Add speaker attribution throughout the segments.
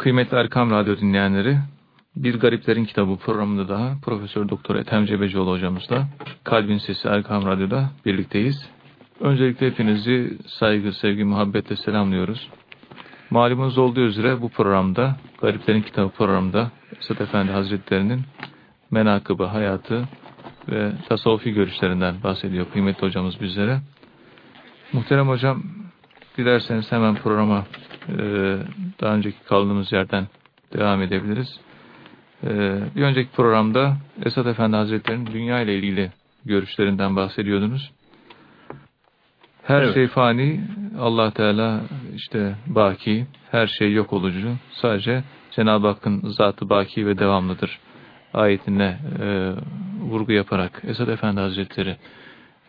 Speaker 1: Kıymetli Erkam Radyo dinleyenleri, Bir Gariplerin Kitabı programında daha Profesör Doktor Ethem Cebecioğlu hocamızla Kalbin Sesi Erkam Radyo'da birlikteyiz. Öncelikle hepinizi saygı, sevgi, muhabbetle selamlıyoruz. Malumunuz olduğu üzere bu programda, Gariplerin Kitabı programında Esat Efendi Hazretleri'nin menakıbı, hayatı ve tasavvufi görüşlerinden bahsediyor kıymetli hocamız bizlere. Muhterem hocam, dilerseniz hemen programa daha önceki kaldığımız yerden devam edebiliriz. E, bir önceki programda Esat Efendi Hazretleri'nin dünya ile ilgili görüşlerinden bahsediyordunuz. Her evet. şey fani, Allah Teala işte baki, her şey yok olucu. Sadece Cenab-ı Hakk'ın zatı baki ve devamlıdır. Ayetine e, vurgu yaparak Esad Efendi Hazretleri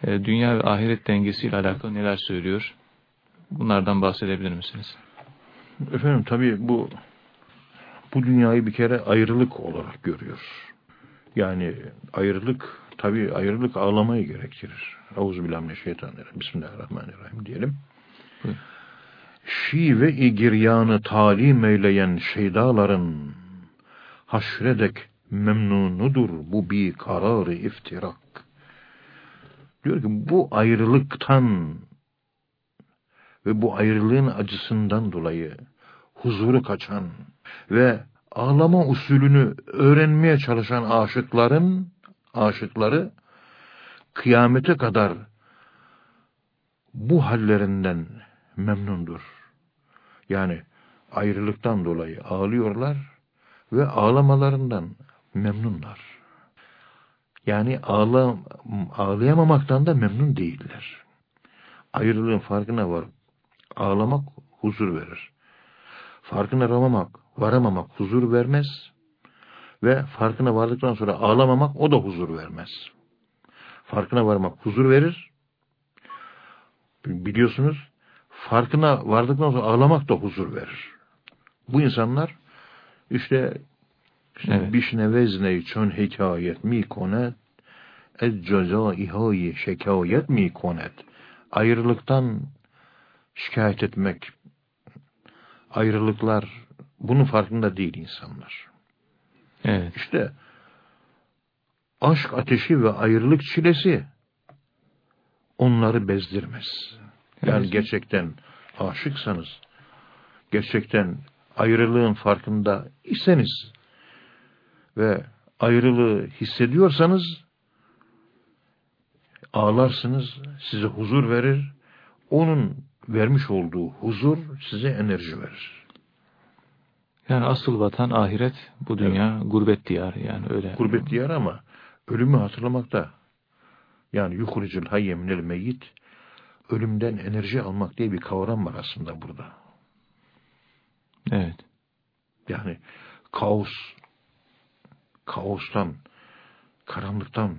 Speaker 1: e, dünya ve ahiret dengesiyle alakalı neler söylüyor? Bunlardan bahsedebilir misiniz?
Speaker 2: Efendim tabii bu bu dünyayı bir kere ayrılık olarak görüyor. Yani ayrılık tabii ayrılık ağlamayı gerektirir. Euzubillahimineşşeytanirracim. Bismillahirrahmanirrahim diyelim. Buyurun. Şi ve igiryanı talim eyleyen şeydaların haşredek memnunudur bu bir kararı iftirak. Diyor ki bu ayrılıktan ve bu ayrılığın acısından dolayı huzuru kaçan ve ağlama usulünü öğrenmeye çalışan aşıkların aşıkları kıyamete kadar bu hallerinden memnundur. Yani ayrılıktan dolayı ağlıyorlar ve ağlamalarından memnunlar. Yani ağla, ağlayamamaktan da memnun değiller. Ayrılığın farkına var. Ağlamak huzur verir. Farkına varamamak, varamamak huzur vermez. Ve farkına vardıktan sonra ağlamamak o da huzur vermez. Farkına varmak huzur verir. Biliyorsunuz farkına vardıktan sonra ağlamak da huzur verir. Bu insanlar işte, evet. bişnevezne çön hikayet mi konet ez cezaihayi şekayet mi konet ayrılıktan şikayet etmek ayrılıklar bunun farkında değil insanlar.
Speaker 1: Evet.
Speaker 2: İşte aşk ateşi ve ayrılık çilesi onları bezdirmez. Yani evet. gerçekten aşıksanız, gerçekten ayrılığın farkında iseniz ve ayrılığı hissediyorsanız ağlarsınız, size huzur verir. Onun vermiş olduğu huzur size enerji verir.
Speaker 1: Yani asıl vatan ahiret, bu dünya evet. gurbet diyarı yani öyle.
Speaker 2: Gurbet diyarı ama ölümü hatırlamakta. Yani yuhricul hayye minel meyyit ölümden enerji almak diye bir kavram var aslında burada.
Speaker 1: Evet.
Speaker 2: Yani kaos, kaostan, karanlıktan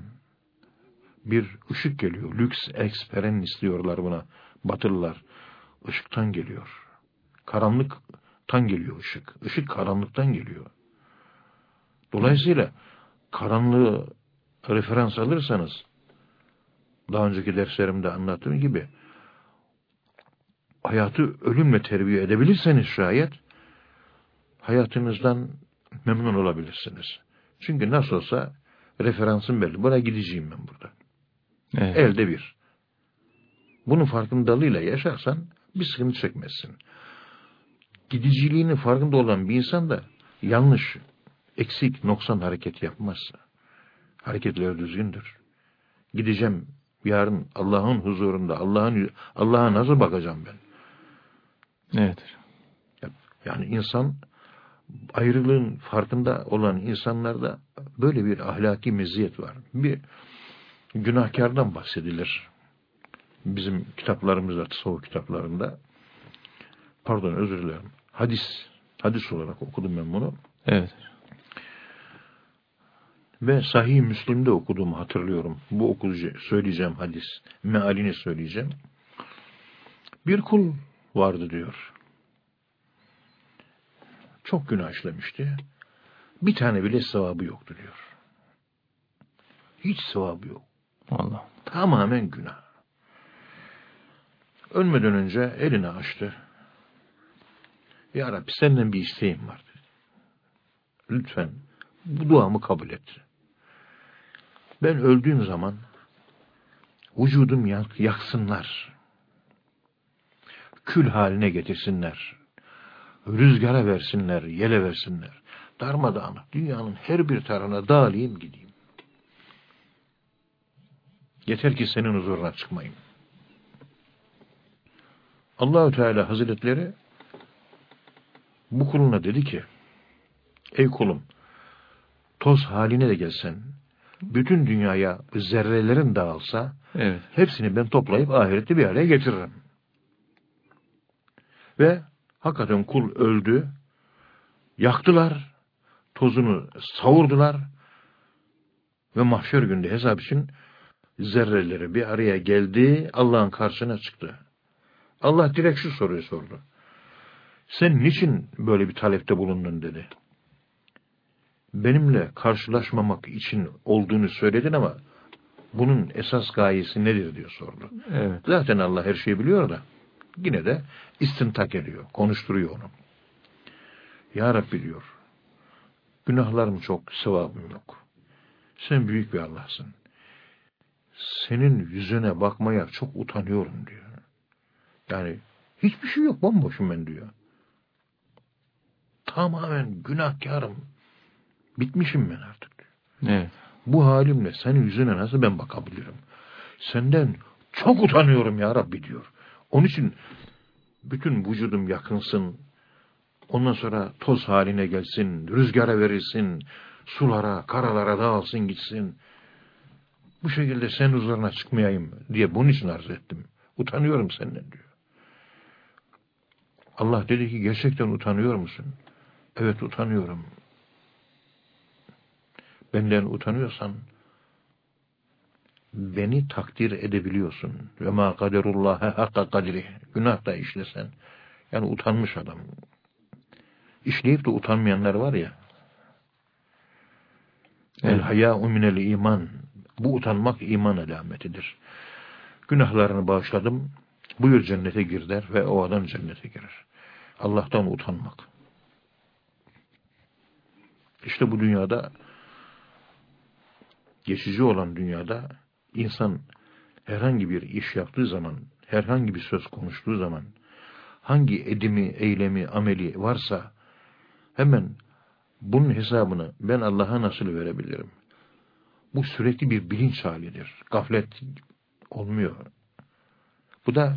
Speaker 2: bir ışık geliyor. Lüks eksperen istiyorlar buna batılılar. Işıktan geliyor. Karanlıktan geliyor ışık. Işık karanlıktan geliyor. Dolayısıyla karanlığı referans alırsanız daha önceki derslerimde anlattığım gibi hayatı ölümle terbiye edebilirseniz şayet hayatınızdan memnun olabilirsiniz. Çünkü nasıl olsa referansım belli. Buraya gideceğim ben burada. Evet. Elde bir. Bunun farkındalığıyla yaşarsan bir sıkıntı çekmezsin. Gidiciliğinin farkında olan bir insan da yanlış, eksik, noksan hareket yapmazsa hareketleri düzgündür. Gideceğim yarın Allah'ın huzurunda Allah'ın Allah'a nasıl bakacağım ben?
Speaker 1: Evet.
Speaker 2: Yani insan ayrılığın farkında olan insanlarda böyle bir ahlaki meziyet var. Bir günahkardan bahsedilir. Bizim kitaplarımızda, tasavvuf kitaplarında. Pardon özür dilerim. Hadis. Hadis olarak okudum ben bunu.
Speaker 1: Evet.
Speaker 2: Ve Sahih Müslim'de okuduğumu hatırlıyorum. Bu okuyucu söyleyeceğim hadis. Mealini söyleyeceğim. Bir kul vardı diyor. Çok günah işlemişti. Bir tane bile sevabı yoktu diyor. Hiç sevabı yok.
Speaker 1: Allah.
Speaker 2: Tamamen günah. Ölmeden önce elini açtı. Ya Rabbi senden bir isteğim var. Lütfen bu duamı kabul et. Ben öldüğüm zaman vücudum yak, yaksınlar. Kül haline getirsinler. Rüzgara versinler, yele versinler. Darmadağınık dünyanın her bir tarafına dağılayım gideyim. Yeter ki senin huzuruna çıkmayayım. Allahü Teala Hazretleri bu kuluna dedi ki Ey kulum toz haline de gelsen bütün dünyaya zerrelerin dağılsa
Speaker 1: evet.
Speaker 2: hepsini ben toplayıp ahirette bir araya getiririm. Ve hakikaten kul öldü. Yaktılar. Tozunu savurdular. Ve mahşer günde hesap için zerreleri bir araya geldi. Allah'ın karşısına çıktı. Allah direkt şu soruyu sordu. Sen niçin böyle bir talepte bulundun dedi. Benimle karşılaşmamak için olduğunu söyledin ama bunun esas gayesi nedir diyor sordu.
Speaker 1: Evet.
Speaker 2: Zaten Allah her şeyi biliyor da yine de istintak ediyor, konuşturuyor onu. Ya Rabbi diyor, günahlarım çok, sevabım yok. Sen büyük bir Allah'sın. Senin yüzüne bakmaya çok utanıyorum diyor. Yani hiçbir şey yok, bomboşum ben diyor. Tamamen günahkarım. Bitmişim ben artık.
Speaker 1: Evet.
Speaker 2: Bu halimle senin yüzüne nasıl ben bakabilirim? Senden çok utanıyorum ya Rabbi diyor. Onun için bütün vücudum yakınsın. Ondan sonra toz haline gelsin, rüzgara verilsin, sulara, karalara dağılsın gitsin. Bu şekilde sen huzuruna çıkmayayım diye bunun için arz ettim. Utanıyorum senden diyor. Allah dedi ki gerçekten utanıyor musun? Evet utanıyorum. Benden utanıyorsan beni takdir edebiliyorsun. Ve ma kaderullâhe hakka kadri. Günah da işlesen. Yani utanmış adam. İşleyip de utanmayanlar var ya. El hayâ'u minel iman. Bu utanmak iman alametidir. Günahlarını bağışladım. Buyur cennete gir der ve o adam cennete girer. Allah'tan utanmak. İşte bu dünyada geçici olan dünyada insan herhangi bir iş yaptığı zaman, herhangi bir söz konuştuğu zaman, hangi edimi, eylemi, ameli varsa hemen bunun hesabını ben Allah'a nasıl verebilirim? Bu sürekli bir bilinç halidir. Gaflet olmuyor. Bu da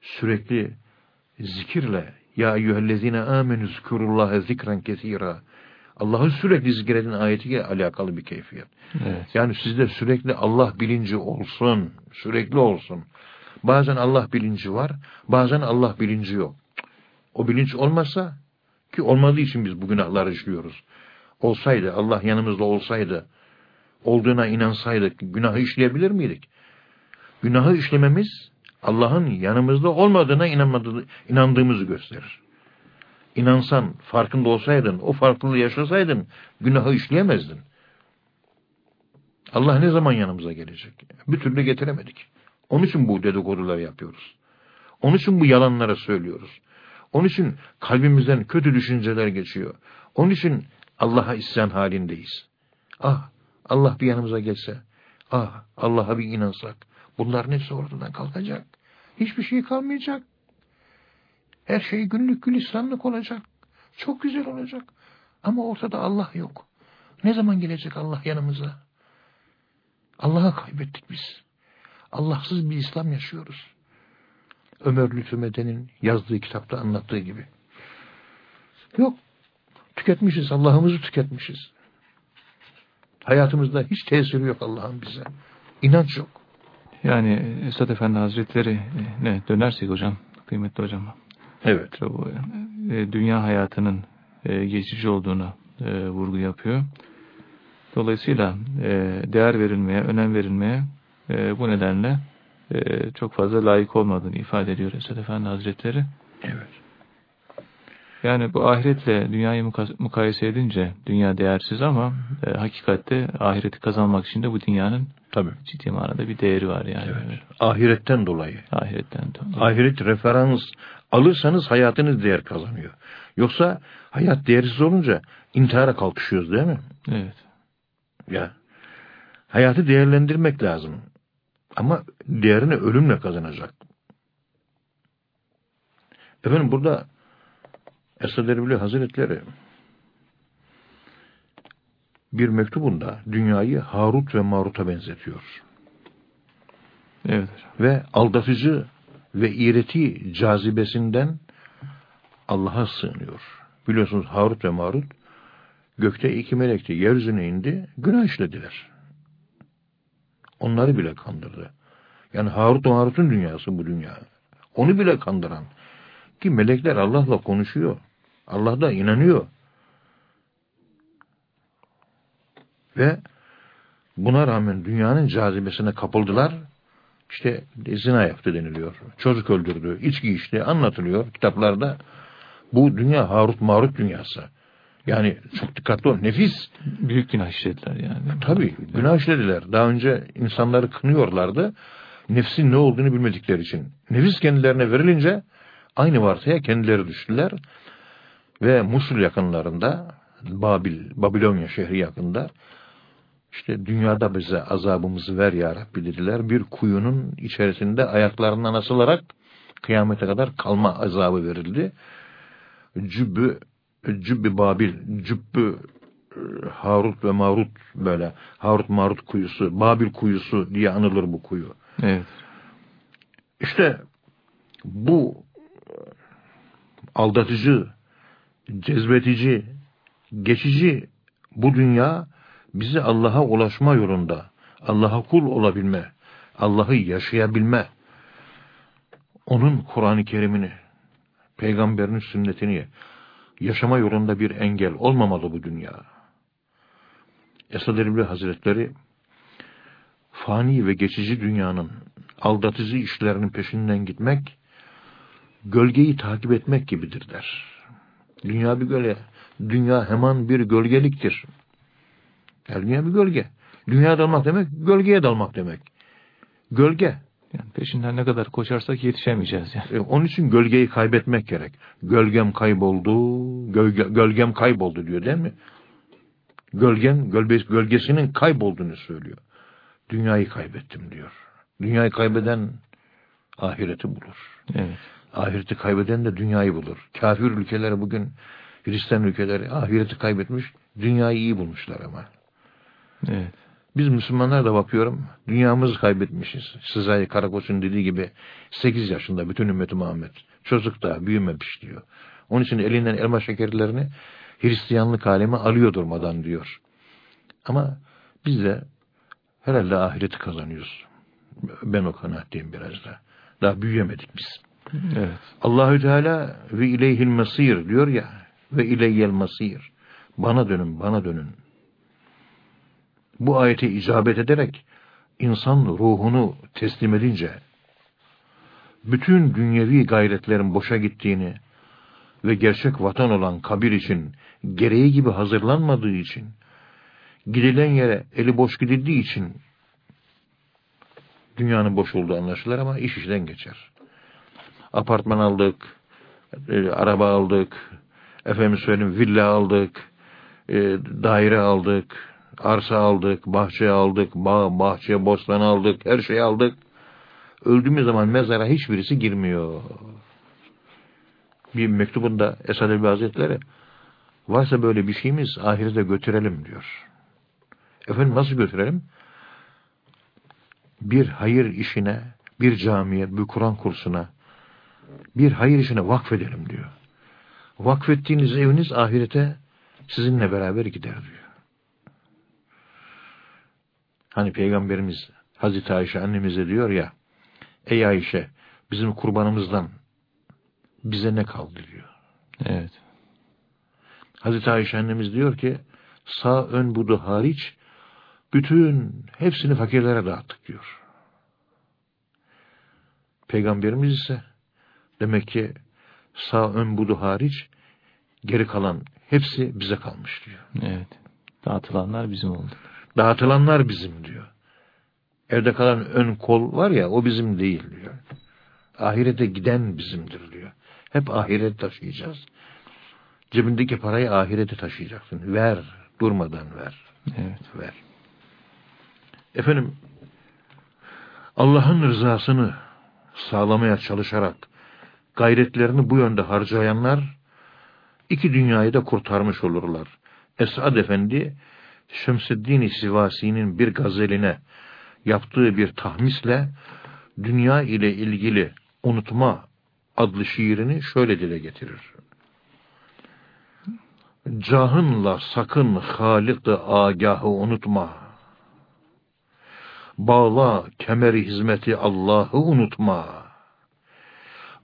Speaker 2: sürekli zikirle ya eyyühellezine amenü zikurullaha zikren kesira Allah'ı sürekli zikredin ayetiyle alakalı bir keyfiyet.
Speaker 1: Evet.
Speaker 2: Yani sizde sürekli Allah bilinci olsun, sürekli olsun. Bazen Allah bilinci var, bazen Allah bilinci yok. O bilinç olmazsa, ki olmadığı için biz bu günahları işliyoruz. Olsaydı, Allah yanımızda olsaydı, olduğuna inansaydık, günahı işleyebilir miydik? Günahı işlememiz, Allah'ın yanımızda olmadığına inandığımızı gösterir inansan, farkında olsaydın, o farklılığı yaşasaydın, günahı işleyemezdin. Allah ne zaman yanımıza gelecek? Bir türlü getiremedik. Onun için bu dedikoduları yapıyoruz. Onun için bu yalanları söylüyoruz. Onun için kalbimizden kötü düşünceler geçiyor. Onun için Allah'a isyan halindeyiz. Ah, Allah bir yanımıza gelse, ah, Allah'a bir inansak, bunların hepsi ortadan kalkacak. Hiçbir şey kalmayacak. Her şey günlük gülistanlık olacak. Çok güzel olacak. Ama ortada Allah yok. Ne zaman gelecek Allah yanımıza? Allah'ı kaybettik biz. Allahsız bir İslam yaşıyoruz. Ömer Lütfü Meden'in yazdığı kitapta anlattığı gibi. Yok. Tüketmişiz. Allah'ımızı tüketmişiz. Hayatımızda hiç tesiri yok Allah'ın bize. İnanç yok.
Speaker 1: Yani Esad Efendi Hazretleri ne dönersek hocam, kıymetli hocam.
Speaker 2: Evet.
Speaker 1: Bu, e, dünya hayatının e, geçici olduğunu e, vurgu yapıyor. Dolayısıyla e, değer verilmeye, önem verilmeye e, bu nedenle e, çok fazla layık olmadığını ifade ediyor Esad Efendi Hazretleri.
Speaker 2: Evet.
Speaker 1: Yani bu ahiretle dünyayı mukayese edince dünya değersiz ama e, hakikatte ahireti kazanmak için de bu dünyanın
Speaker 2: Tabii.
Speaker 1: ciddi manada bir değeri var yani.
Speaker 2: Evet. Ahiretten dolayı.
Speaker 1: Ahiretten dolayı.
Speaker 2: Ahiret referans Alırsanız hayatınız değer kazanıyor. Yoksa hayat değersiz olunca intihara kalkışıyoruz değil mi?
Speaker 1: Evet.
Speaker 2: Ya. Hayatı değerlendirmek lazım. Ama değerini ölümle kazanacak. Efendim burada Esad Erbil Hazretleri bir mektubunda dünyayı Harut ve Marut'a benzetiyor.
Speaker 1: Evet.
Speaker 2: Ve aldatıcı ve iğreti cazibesinden Allah'a sığınıyor. Biliyorsunuz Harut ve Marut gökte iki melekti, yeryüzüne indi, günah işlediler. Onları bile kandırdı. Yani Harut ve Marut'un dünyası bu dünya. Onu bile kandıran. Ki melekler Allah'la konuşuyor. Allah da inanıyor. Ve buna rağmen dünyanın cazibesine kapıldılar. İşte zina yaptı deniliyor. Çocuk öldürdü, içki içti anlatılıyor kitaplarda. Bu dünya Harut Marut dünyası. Yani çok dikkatli ol. Nefis.
Speaker 1: Büyük günah işlediler yani.
Speaker 2: Tabii günah işlediler. Daha önce insanları kınıyorlardı. Nefsin ne olduğunu bilmedikleri için. Nefis kendilerine verilince aynı vartaya kendileri düştüler. Ve Musul yakınlarında Babil, Babilonya şehri yakında işte dünyada bize azabımızı ver ya Rabbi dediler. Bir kuyunun içerisinde ayaklarından asılarak kıyamete kadar kalma azabı verildi. Cübbü, Cübbü Babil, Cübbü e, Harut ve Marut böyle Harut Marut kuyusu, Babil kuyusu diye anılır bu kuyu.
Speaker 1: Evet.
Speaker 2: İşte bu aldatıcı, cezbetici, geçici bu dünya bizi Allah'a ulaşma yolunda, Allah'a kul olabilme, Allah'ı yaşayabilme, onun Kur'an-ı Kerim'ini, peygamberin sünnetini yaşama yolunda bir engel olmamalı bu dünya. Esad Erbil Hazretleri fani ve geçici dünyanın aldatıcı işlerinin peşinden gitmek gölgeyi takip etmek gibidir der. Dünya bir gölge. Dünya hemen bir gölgeliktir. Yani dünya bir gölge. Dünya dalmak demek, gölgeye dalmak demek. Gölge.
Speaker 1: Yani peşinden ne kadar koşarsak yetişemeyeceğiz yani.
Speaker 2: E, onun için gölgeyi kaybetmek gerek. Gölgem kayboldu, gölge, gölgem kayboldu diyor değil mi? Gölgen, gölge, gölgesinin kaybolduğunu söylüyor. Dünyayı kaybettim diyor. Dünyayı kaybeden ahireti bulur.
Speaker 1: Evet.
Speaker 2: Ahireti kaybeden de dünyayı bulur. Kafir ülkeleri bugün Hristiyan ülkeleri ahireti kaybetmiş, dünyayı iyi bulmuşlar ama.
Speaker 1: Evet.
Speaker 2: Biz Müslümanlar da bakıyorum, dünyamızı kaybetmişiz. Sezai Karakoç'un dediği gibi 8 yaşında bütün ümmeti Muhammed. Çocuk da büyümemiş diyor. Onun için elinden elma şekerlerini Hristiyanlık alemi alıyor durmadan diyor. Ama biz de herhalde ahireti kazanıyoruz. Ben o kanaatteyim biraz da. Daha büyüyemedik biz.
Speaker 1: Evet.
Speaker 2: Allahü Teala ve ileyhil masir diyor ya ve ileyyel masir. Bana dönün, bana dönün. Bu ayete icabet ederek insan ruhunu teslim edince bütün dünyevi gayretlerin boşa gittiğini ve gerçek vatan olan kabir için gereği gibi hazırlanmadığı için gidilen yere eli boş gidildiği için dünyanın boş olduğu anlaşılır ama iş işten geçer. Apartman aldık, e, araba aldık, efendim söyleyeyim villa aldık, e, daire aldık, arsa aldık, bahçe aldık, bağ, bahçe, bostan aldık, her şeyi aldık. Öldüğümüz zaman mezara hiçbirisi girmiyor. Bir mektubunda Esad Elbi Hazretleri varsa böyle bir şeyimiz ahirete götürelim diyor. Efendim nasıl götürelim? Bir hayır işine, bir camiye, bir Kur'an kursuna, bir hayır işine vakfedelim diyor. Vakfettiğiniz eviniz ahirete sizinle beraber gider diyor. Hani Peygamberimiz Hazreti Ayşe annemize diyor ya, ey Ayşe bizim kurbanımızdan bize ne kaldı diyor.
Speaker 1: Evet.
Speaker 2: Hazreti Ayşe annemiz diyor ki, sağ ön budu hariç bütün hepsini fakirlere dağıttık diyor. Peygamberimiz ise demek ki sağ ön budu hariç geri kalan hepsi bize kalmış diyor.
Speaker 1: Evet. Dağıtılanlar bizim oldu.
Speaker 2: Dağıtılanlar bizim diyor. Evde kalan ön kol var ya o bizim değil diyor. Ahirete giden bizimdir diyor. Hep ahiret taşıyacağız. Cebindeki parayı ahirete taşıyacaksın. Ver, durmadan ver.
Speaker 1: Evet.
Speaker 2: Ver. Efendim, Allah'ın rızasını sağlamaya çalışarak gayretlerini bu yönde harcayanlar iki dünyayı da kurtarmış olurlar. Esad Efendi Şemseddin Sivasi'nin bir gazeline yaptığı bir tahmisle dünya ile ilgili unutma adlı şiirini şöyle dile getirir. Cahınla sakın Halik-i agahı unutma. Bağla kemeri hizmeti Allah'ı unutma.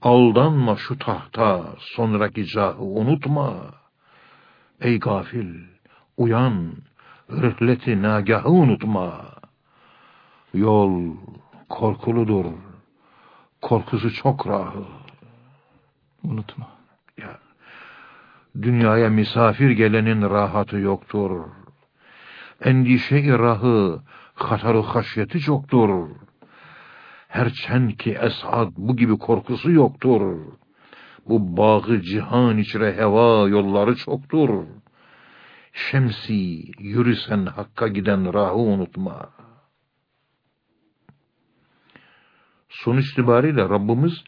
Speaker 2: Aldanma şu tahta sonraki cahı unutma. Ey gafil uyan rıhleti nagahı unutma. Yol korkuludur. Korkusu çok rahı.
Speaker 1: Unutma.
Speaker 2: Ya, dünyaya misafir gelenin rahatı yoktur. Endişe-i rahı, hatarı haşyeti çoktur. Herçen ki Esad bu gibi korkusu yoktur. Bu bağı cihan içre heva yolları çoktur. Şemsi yürüsen hakka giden rahı unutma. Sonuç itibariyle Rabbimiz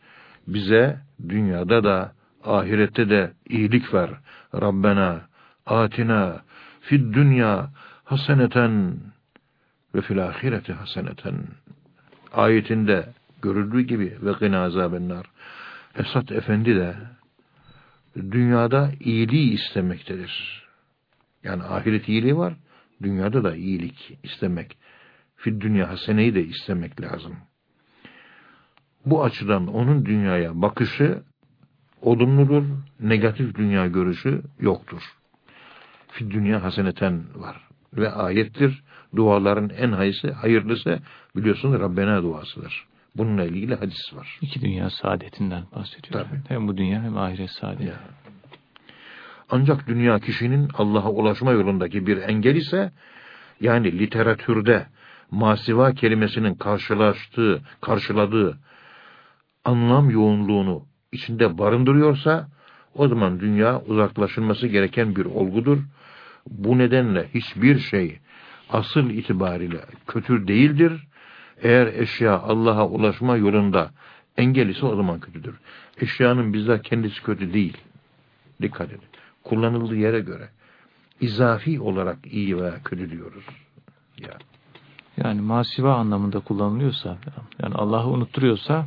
Speaker 2: bize dünyada da ahirette de iyilik ver. Rabbena atina fid dünya haseneten ve fil ahireti haseneten ayetinde görüldüğü gibi ve gına azabennar. Esat Efendi de dünyada iyiliği istemektedir. Yani ahiret iyiliği var, dünyada da iyilik istemek. Fid dünya haseneyi de istemek lazım. Bu açıdan onun dünyaya bakışı olumludur, negatif dünya görüşü yoktur. Fid dünya haseneten var ve ayettir. Duaların en hayırlısı, hayırlısı biliyorsunuz Rabbena duasıdır. Bununla ilgili hadis var.
Speaker 1: İki dünya saadetinden bahsediyor.
Speaker 2: Tabii.
Speaker 1: Hem bu dünya hem ahiret saadeti.
Speaker 2: Ya. Ancak dünya kişinin Allah'a ulaşma yolundaki bir engel ise yani literatürde masiva kelimesinin karşılaştığı, karşıladığı anlam yoğunluğunu içinde barındırıyorsa o zaman dünya uzaklaşılması gereken bir olgudur. Bu nedenle hiçbir şey asıl itibariyle kötü değildir. Eğer eşya Allah'a ulaşma yolunda engel ise o zaman kötüdür. Eşyanın bizzat kendisi kötü değil. Dikkat edin. Kullanıldığı yere göre izafi olarak iyi veya kötü diyoruz. Ya.
Speaker 1: Yani masiva anlamında kullanılıyorsa, yani Allah'ı unutturuyorsa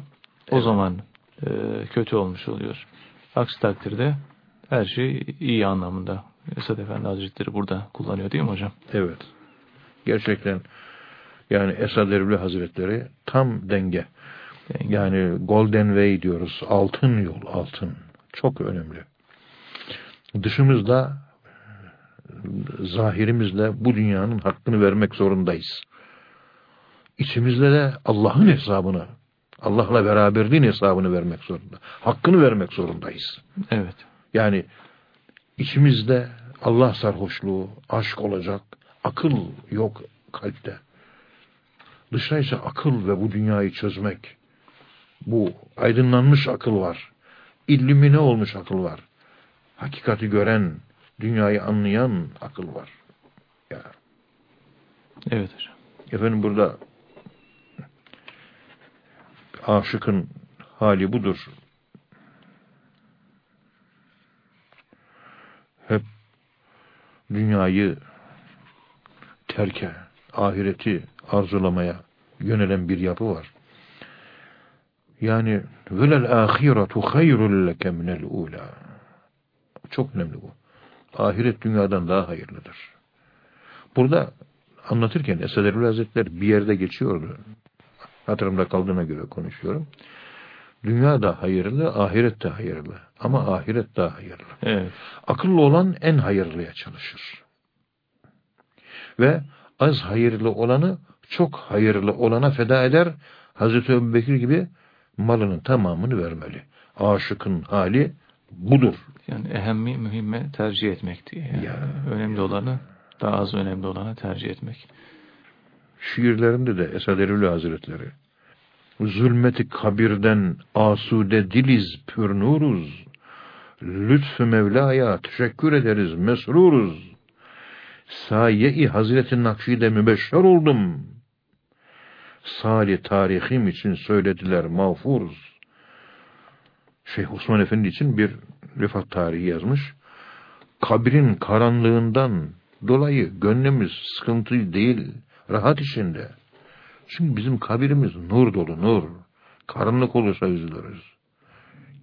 Speaker 1: o
Speaker 2: Evet.
Speaker 1: zaman e, kötü olmuş oluyor. Aksi takdirde her şey iyi anlamında. Esad Efendi Hazretleri burada kullanıyor değil mi hocam?
Speaker 2: Evet. Gerçekten yani Esad Erbil Hazretleri tam denge.
Speaker 1: Denge.
Speaker 2: Yani Golden Way diyoruz. Altın yol, altın. Çok önemli. Dışımızda zahirimizle bu dünyanın hakkını vermek zorundayız. İçimizde de Allah'ın hesabını, Allah'la beraberliğin hesabını vermek zorunda. Hakkını vermek zorundayız.
Speaker 1: Evet.
Speaker 2: Yani içimizde Allah sarhoşluğu, aşk olacak, akıl yok kalpte. Dışta ise akıl ve bu dünyayı çözmek. Bu aydınlanmış akıl var. İllümine olmuş akıl var. Hakikati gören, dünyayı anlayan akıl var. Ya.
Speaker 1: Evet hocam.
Speaker 2: Efendim burada aşıkın hali budur. Hep dünyayı terke, ahireti arzulamaya yönelen bir yapı var. Yani velel ahiretu hayrul leke minel ula. Çok önemli bu. Ahiret dünyadan daha hayırlıdır. Burada anlatırken Esad Erbil Hazretleri bir yerde geçiyordu. Hatırımda kaldığına göre konuşuyorum. Dünya da hayırlı, ahiret de hayırlı. Ama ahiret daha hayırlı.
Speaker 1: Evet.
Speaker 2: Akıllı olan en hayırlıya çalışır. Ve az hayırlı olanı çok hayırlı olana feda eder. Hazreti Ebubekir gibi malının tamamını vermeli. Aşıkın hali budur.
Speaker 1: Yani ehemmi mühimme tercih etmek diye. Yani
Speaker 2: Ya.
Speaker 1: Önemli olanı daha az önemli olana tercih etmek.
Speaker 2: Şiirlerinde de Esad Erbil Hazretleri Zulmeti kabirden asude diliz pür nuruz. Lütfü Mevla'ya teşekkür ederiz, mesruruz. Saye-i Hazreti Nakşi'de mübeşşer oldum. Sali tarihim için söylediler mağfuruz. Şeyh Osman Efendi için bir rifat tarihi yazmış. Kabrin karanlığından dolayı gönlümüz sıkıntı değil, rahat içinde. Çünkü bizim kabirimiz nur dolu, nur. Karanlık olursa üzülürüz.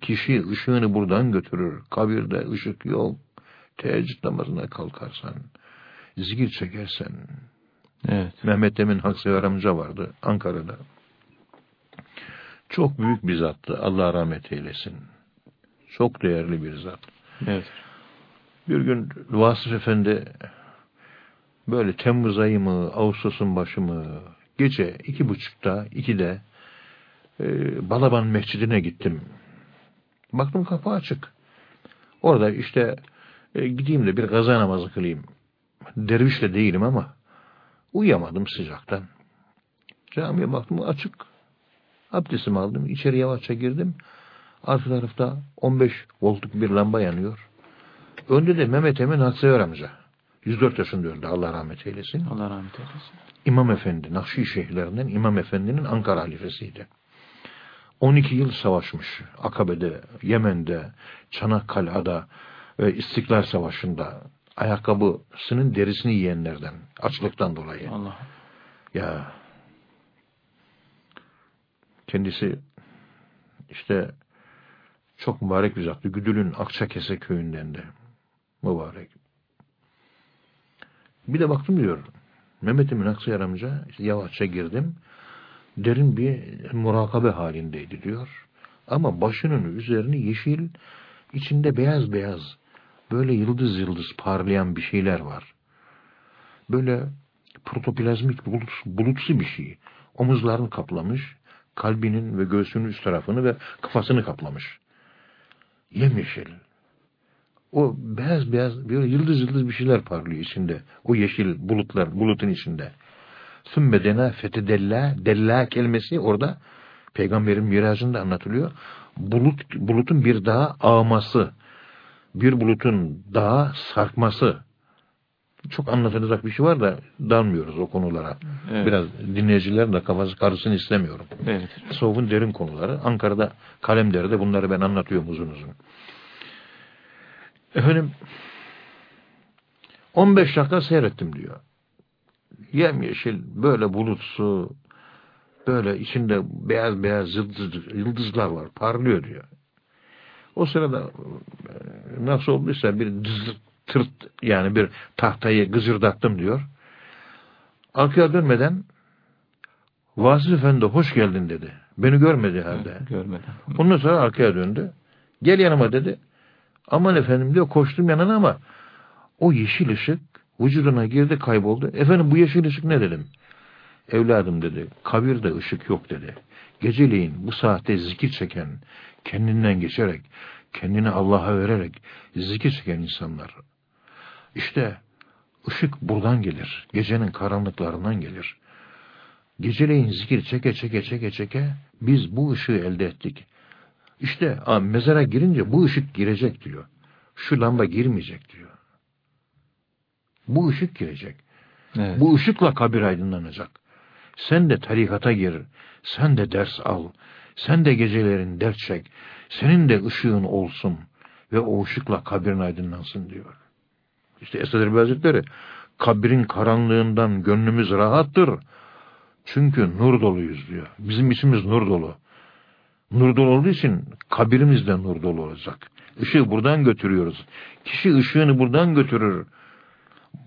Speaker 2: Kişi ışığını buradan götürür. Kabirde ışık yok. Teheccüd namazına kalkarsan, zikir çekersen.
Speaker 1: Evet.
Speaker 2: Mehmet Emin Haksever amca vardı Ankara'da. Çok büyük bir zattı. Allah rahmet eylesin. Çok değerli bir zat.
Speaker 1: Evet.
Speaker 2: Bir gün Vasıf Efendi böyle Temmuz ayı mı, Ağustos'un başı mı, gece iki buçukta, ikide e, Balaban Mescidi'ne gittim. Baktım kapı açık. Orada işte e, gideyim de bir gaza namazı kılayım. Derviş de değilim ama uyuyamadım sıcaktan. Camiye baktım açık. Abdestimi aldım. içeri yavaşça girdim. Arka tarafta 15 voltluk bir lamba yanıyor. Önde de Mehmet Emin Haksever amca. 104 yaşında öldü. Allah rahmet eylesin.
Speaker 1: Allah rahmet eylesin.
Speaker 2: İmam Efendi, Nakşi şeyhlerinden İmam Efendi'nin Ankara halifesiydi. 12 yıl savaşmış. Akabe'de, Yemen'de, Çanakkale'da ve İstiklal Savaşı'nda ayakkabısının derisini yiyenlerden. Açlıktan dolayı.
Speaker 1: Allah.
Speaker 2: Ya kendisi işte çok mübarek bir zattı. Güdül'ün Akçakese köyünden de. Mübarek. Bir de baktım diyor. Mehmet Emin Aksayar amca işte yavaşça girdim. Derin bir murakabe halindeydi diyor. Ama başının üzerini yeşil, içinde beyaz beyaz, böyle yıldız yıldız parlayan bir şeyler var. Böyle protoplazmik bulut, bulutsu bir şey. Omuzlarını kaplamış, kalbinin ve göğsünün üst tarafını ve kafasını kaplamış. Yemyeşil. O beyaz beyaz böyle yıldız yıldız bir şeyler parlıyor içinde. O yeşil bulutlar, bulutun içinde. Sümme dena fetedella, della kelimesi orada peygamberin miracında anlatılıyor. Bulut, bulutun bir daha ağması, bir bulutun daha sarkması. Çok anlatılacak bir şey var da dalmıyoruz o konulara.
Speaker 1: Evet.
Speaker 2: Biraz dinleyicilerin de kafası karısını istemiyorum.
Speaker 1: Evet.
Speaker 2: Tasavvufun derin konuları. Ankara'da Kalemdere'de bunları ben anlatıyorum uzun uzun. Efendim 15 dakika seyrettim diyor. Yemyeşil böyle bulutsu böyle içinde beyaz beyaz yıldız, yıldızlar var. Parlıyor diyor. O sırada e, nasıl olduysa bir tırt yani bir tahtayı gızırdattım diyor. Arkaya dönmeden Vasıf Efendi hoş geldin dedi. Beni görmedi herhalde.
Speaker 1: Görmedim.
Speaker 2: Ondan sonra arkaya döndü. Gel yanıma dedi. Aman efendim diyor koştum yanına ama o yeşil ışık vücuduna girdi kayboldu. Efendim bu yeşil ışık ne dedim. Evladım dedi kabirde ışık yok dedi. Geceleyin bu saatte zikir çeken, kendinden geçerek, kendini Allah'a vererek zikir çeken insanlar. İşte ışık buradan gelir. Gecenin karanlıklarından gelir. Geceleyin zikir çeke çeke çeke çeke biz bu ışığı elde ettik. İşte mezara girince bu ışık girecek diyor. Şu lamba girmeyecek diyor. Bu ışık girecek.
Speaker 1: Evet.
Speaker 2: Bu ışıkla kabir aydınlanacak. Sen de tarikata gir. Sen de ders al. Sen de gecelerin dert çek. Senin de ışığın olsun. Ve o ışıkla kabirin aydınlansın diyor. İşte Esad Erbil Hazretleri kabrin karanlığından gönlümüz rahattır. Çünkü nur doluyuz diyor. Bizim içimiz nur dolu. Nur dolu olduğu için kabirimiz de nur dolu olacak. Işığı buradan götürüyoruz. Kişi ışığını buradan götürür.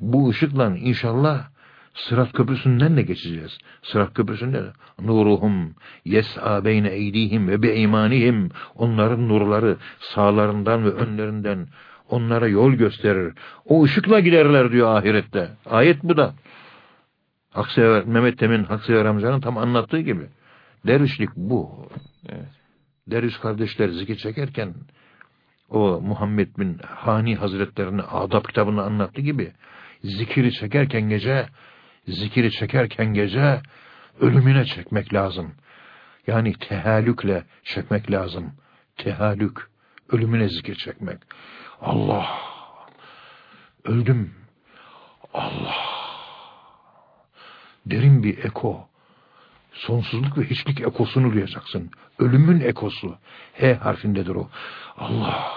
Speaker 2: Bu ışıkla inşallah Sırat Köprüsü'nden de geçeceğiz. Sırat Köprüsü'nde nuruhum yes'a beyne eydihim ve be imanihim onların nurları sağlarından ve önlerinden onlara yol gösterir. O ışıkla giderler diyor ahirette. Ayet bu da. Haksever, Mehmet Temin Haksever amcanın tam anlattığı gibi. Dervişlik bu.
Speaker 1: Evet.
Speaker 2: Derviş kardeşler zikir çekerken o Muhammed bin Hani Hazretlerine adab kitabını anlattığı gibi zikiri çekerken gece zikiri çekerken gece ölümüne çekmek lazım. Yani tehallükle çekmek lazım. Tehallük. Ölümüne zikir çekmek. Allah. Öldüm. Allah. Derin bir eko. Sonsuzluk ve hiçlik ekosunu duyacaksın. Ölümün ekosu. H harfindedir o. Allah.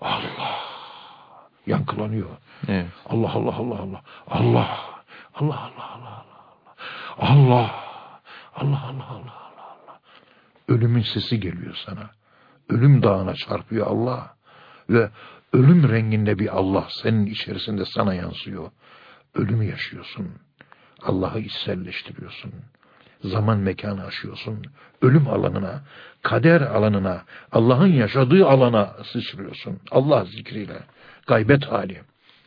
Speaker 2: Allah. Yankılanıyor.
Speaker 1: Evet.
Speaker 2: Allah Allah Allah Allah. Allah. Allah Allah Allah Allah. Allah. Allah Allah Allah Allah Allah. Ölümün sesi geliyor sana. Ölüm dağına çarpıyor Allah. Ve ölüm renginde bir Allah senin içerisinde sana yansıyor. Ölümü yaşıyorsun. Allah'ı içselleştiriyorsun. Zaman mekanı aşıyorsun. Ölüm alanına, kader alanına, Allah'ın yaşadığı alana sıçrıyorsun. Allah zikriyle. Gaybet hali.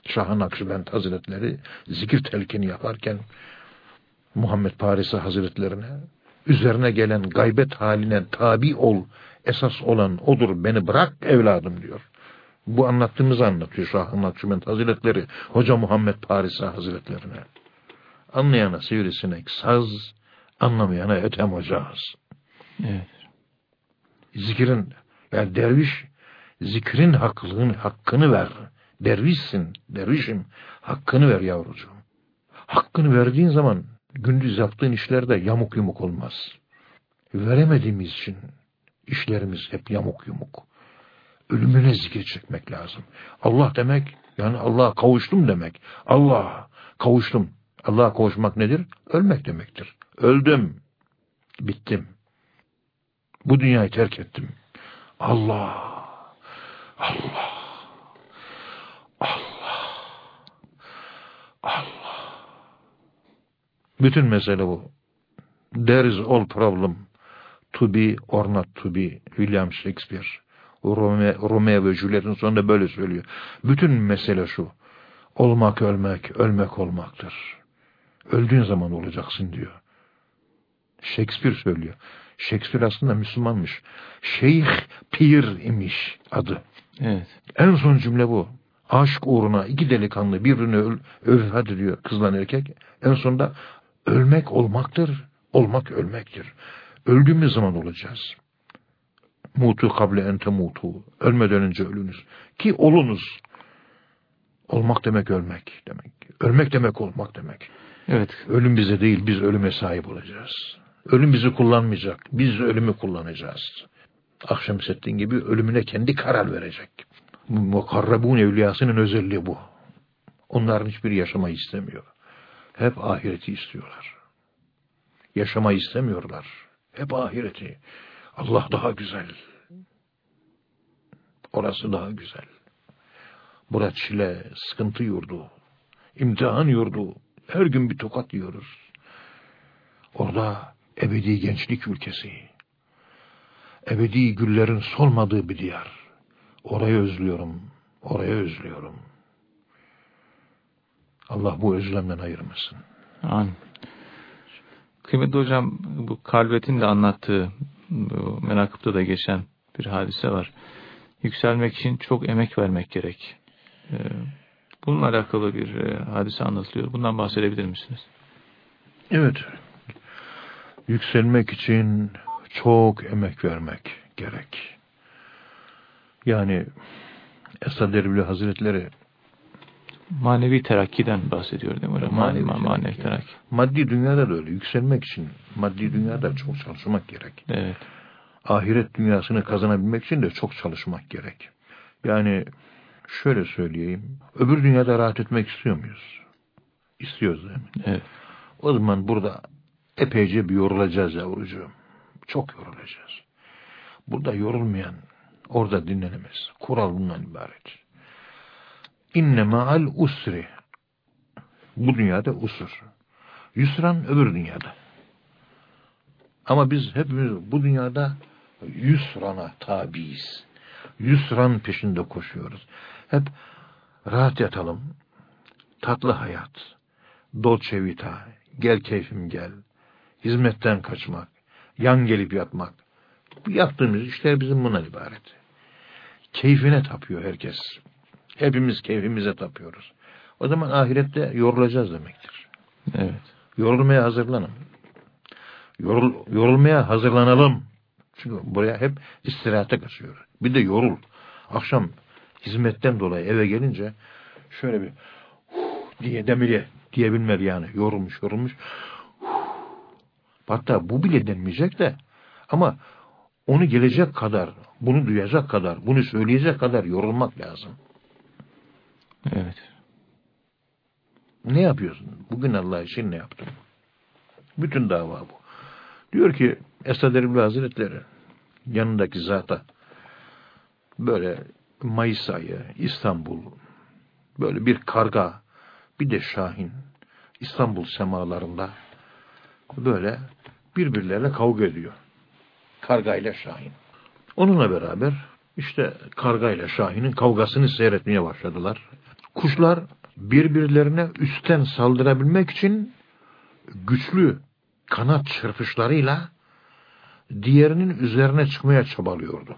Speaker 2: Şah-ı Nakşibend Hazretleri zikir telkini yaparken Muhammed Paris'i Hazretlerine üzerine gelen gaybet haline tabi ol. Esas olan odur. Beni bırak evladım diyor. Bu anlattığımızı anlatıyor Şah-ı Nakşibend Hazretleri Hoca Muhammed Paris'i Hazretlerine. Anlayana sivrisinek saz, anlamayana etem ocağız.
Speaker 1: Evet.
Speaker 2: Zikirin, yani derviş, zikrin hakkını, hakkını ver. Dervişsin, dervişim, hakkını ver yavrucuğum. Hakkını verdiğin zaman gündüz yaptığın işlerde yamuk yumuk olmaz. Veremediğimiz için işlerimiz hep yamuk yumuk. Ölümüne zikir çekmek lazım. Allah demek, yani Allah'a kavuştum demek. Allah kavuştum. Allah'a kavuşmak nedir? Ölmek demektir. Öldüm. Bittim. Bu dünyayı terk ettim. Allah. Allah. Allah. Allah. Bütün mesele bu. There is all problem to be or not to be William Shakespeare. Romeo, ve Juliet'in sonunda böyle söylüyor. Bütün mesele şu. Olmak ölmek, ölmek olmaktır. Öldüğün zaman olacaksın diyor. Shakespeare söylüyor. Shakespeare aslında Müslümanmış. Şeyh Pir imiş adı.
Speaker 1: Evet.
Speaker 2: En son cümle bu. Aşk uğruna iki delikanlı birbirini öl, öl diyor kızla erkek. En sonunda ölmek olmaktır, olmak ölmektir. Öldüğümüz zaman olacağız. Mutu kable ente mutu. Ölmeden önce ölünüz. Ki olunuz. Olmak demek ölmek demek. Ölmek demek olmak demek.
Speaker 1: Evet.
Speaker 2: Ölüm bize değil, biz ölüme sahip olacağız. Ölüm bizi kullanmayacak, biz ölümü kullanacağız. Akşemseddin gibi ölümüne kendi karar verecek. Mukarrabun evliyasının özelliği bu. Onların hiçbir yaşamayı istemiyor. Hep ahireti istiyorlar. Yaşamayı istemiyorlar. Hep ahireti. Allah daha güzel. Orası daha güzel. Bura çile, sıkıntı yurdu. imtihan yurdu. Her gün bir tokat yiyoruz. Orada ebedi gençlik ülkesi. Ebedi güllerin solmadığı bir diyar. Orayı özlüyorum. Oraya özlüyorum. Allah bu özlemden ayırmasın.
Speaker 1: Amin. Kıymetli hocam bu Kalbet'in de anlattığı menakıpta da geçen bir hadise var. Yükselmek için çok emek vermek gerek. Ee, bununla alakalı bir e, hadise anlatılıyor. Bundan bahsedebilir misiniz?
Speaker 2: Evet. Yükselmek için çok emek vermek gerek. Yani Esad Erbil Hazretleri
Speaker 1: Manevi terakkiden bahsediyor değil mi hocam?
Speaker 2: Manevi
Speaker 1: Manevi, manevi
Speaker 2: terakki. maddi dünyada da öyle. Yükselmek için maddi dünyada çok çalışmak gerek.
Speaker 1: Evet.
Speaker 2: Ahiret dünyasını kazanabilmek için de çok çalışmak gerek. Yani şöyle söyleyeyim. Öbür dünyada rahat etmek istiyor muyuz? İstiyoruz değil mi?
Speaker 1: Evet.
Speaker 2: O zaman burada epeyce bir yorulacağız yavrucuğum. Çok yorulacağız. Burada yorulmayan orada dinlenemez. Kural bundan ibaret. İnne ma'al usri. Bu dünyada usur. Yusran öbür dünyada. Ama biz hepimiz bu dünyada yusrana tabiiz. Yusran peşinde koşuyoruz. Hep rahat yatalım. Tatlı hayat. Dolce vita. Gel keyfim gel. Hizmetten kaçmak. Yan gelip yatmak. Bu yaptığımız işler bizim buna ibaret. Keyfine tapıyor herkes. Hepimiz keyfimize tapıyoruz. O zaman ahirette yorulacağız demektir.
Speaker 1: Evet.
Speaker 2: Yorulmaya hazırlanın. Yorul, yorulmaya hazırlanalım. Çünkü buraya hep istirahate kaçıyor. Bir de yorul. Akşam hizmetten dolayı eve gelince şöyle bir diye demiri diyebilmeli yani. Yorulmuş yorulmuş. Hatta bu bile denmeyecek de ama onu gelecek kadar, bunu duyacak kadar, bunu söyleyecek kadar yorulmak lazım.
Speaker 1: Evet.
Speaker 2: Ne yapıyorsun? Bugün Allah için ne yaptın? Bütün dava bu. Diyor ki Esad Erbil Hazretleri yanındaki zata böyle Mayıs ayı İstanbul böyle bir karga bir de şahin İstanbul semalarında böyle birbirleriyle kavga ediyor. Karga ile şahin. Onunla beraber işte karga ile şahinin kavgasını seyretmeye başladılar. Kuşlar birbirlerine üstten saldırabilmek için güçlü kanat çırpışlarıyla diğerinin üzerine çıkmaya çabalıyordu.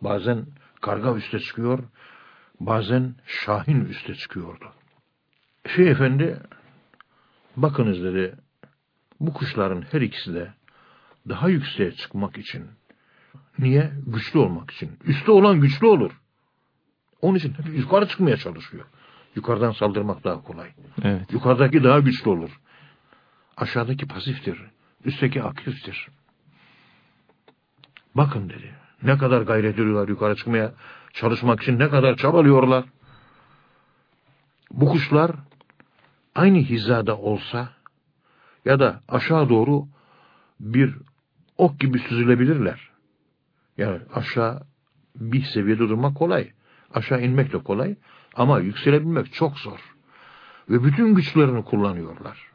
Speaker 2: Bazen karga üste çıkıyor, bazen şahin üste çıkıyordu. Şey efendi, bakınız dedi, bu kuşların her ikisi de daha yükseğe çıkmak için. Niye? Güçlü olmak için. Üste olan güçlü olur. Onun için hep yukarı çıkmaya çalışıyor. Yukarıdan saldırmak daha kolay.
Speaker 1: Evet.
Speaker 2: Yukarıdaki daha güçlü olur. Aşağıdaki pasiftir. Üstteki aktiftir. Bakın dedi. Ne kadar gayret ediyorlar yukarı çıkmaya çalışmak için ne kadar çabalıyorlar. Bu kuşlar aynı hizada olsa ya da aşağı doğru bir ok gibi süzülebilirler. Yani aşağı bir seviyede durmak kolay. Aşağı inmek de kolay. Ama yükselebilmek çok zor. Ve bütün güçlerini kullanıyorlar.